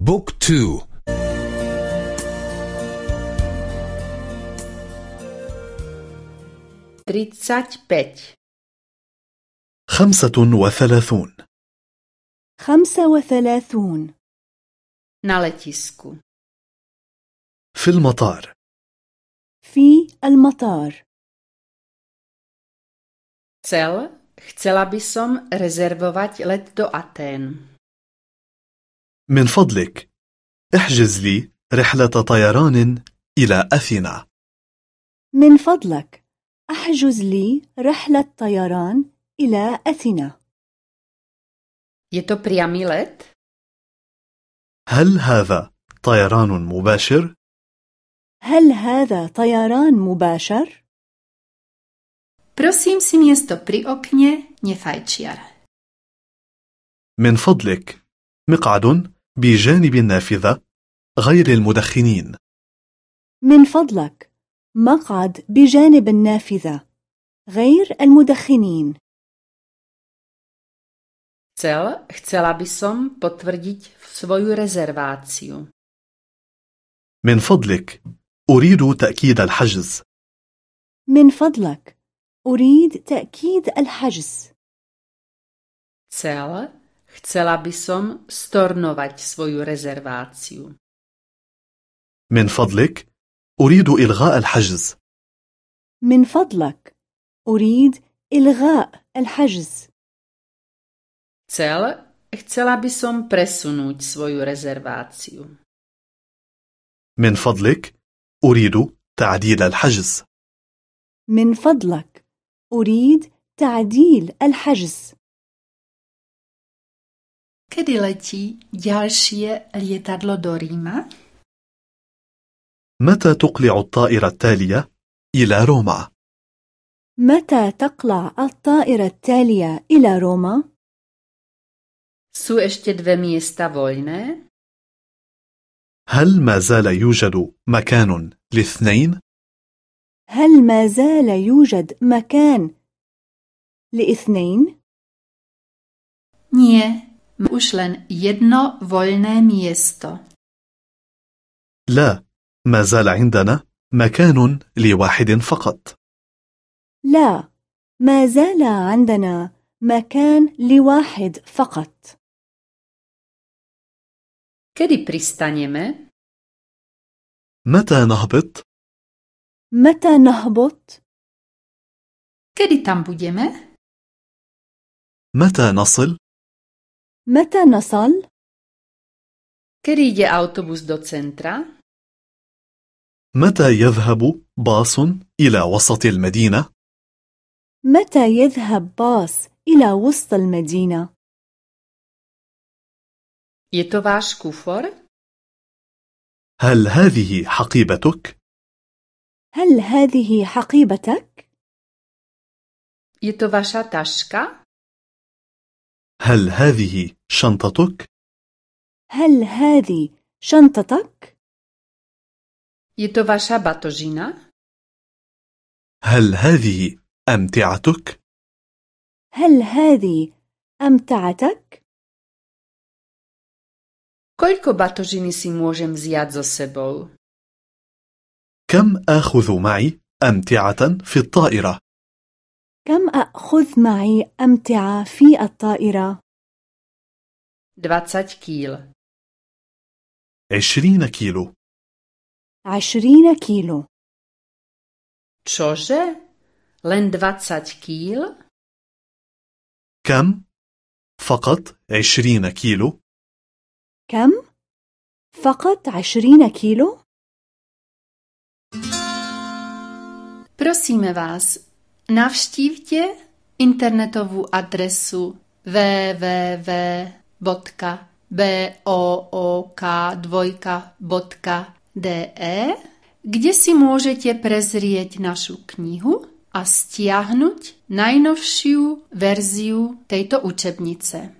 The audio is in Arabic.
Book two. Tridsaťpäť خمسة وثلاثون. خمسة وثلاثون. Letisku. في المطار. في المطار. Cel, chcela by som rezervovať let do Atén. من فضلك احجز لي رحلة طيران إلى أثينا من فضلك احجز لي رحلة طيران إلى أثينا Je to priamy let? هل هذا طيران مباشر؟ هل هذا طيران مباشر؟ Prosím si miesto pri okne, nefajčiar. من فضلك مقعد بجانب النافذة غير المدخنين. من فضلك مقعد بجانب النافذة غير المدخنين. Cel, chcela by som potvrdiť svoju rezerváciu. من فضلك أريد تأكيد الحجز. من فضلك أريد تأكيد الحجز. Cel, chcela by som stornovať svoju rezerváciu. من فضلك أريد إلغاء الحجز من فضلك أريد إلغاء الحجز Cel, chcela by som presunúť svoju rezerváciu. من فضلك أريد تعديل الحجز من فضلك أريد تعديل الحجز Kedy letí ďalšie lietadlo do Ríma? متى تقلع الطائرة التالية إلى روما؟ متى تقلع الطائرة التالية إلى روما؟ Sú ešte dve miesta voľné? هل ما زال يوجد مكان لاثنين؟ هل ما زال يوجد مكان لاثنين؟ Nie, už len jedno voľné miesto. لا ما زال عندنا مكان لواحد فقط لا ما زال عندنا مكان لواحد فقط Kedy pristaneme? متى نهبط؟ متى نهبط؟ Kedy tam budeme? متى نصل؟ متى نصل؟ Kedy ide autobus do centra? متى يذهب باص إلى وسط المدينة؟ متى يذهب باص إلى وسط المدينة؟ Je to váš kufor? هل هذه حقيبتك؟ هل هذه حقيبتك؟ Je to vaša taška? هل هذه شنطتك؟ هل هذه شنطتك؟ Je to batožina? هل هذه أمتعتك؟ هل هذه أمتعتك؟ Koľko batožiny si môžem vziať so sebou? كم آخذ معي أمتعة في الطائرة؟ كم أخذ معي أمتعة في الطائرة؟ 20 kýl. عشرين كيلو عشرين كيلو Čože? Len 20 kýl? كم؟ فقط عشرين كيلو كم؟ فقط عشرين كيلو؟ Prosíme vás, navštívte internetovú adresu bodka, b o o k dvojka, bodka, d e, kde si môžete prezrieť našu knihu a stiahnuť najnovšiu verziu tejto učebnice.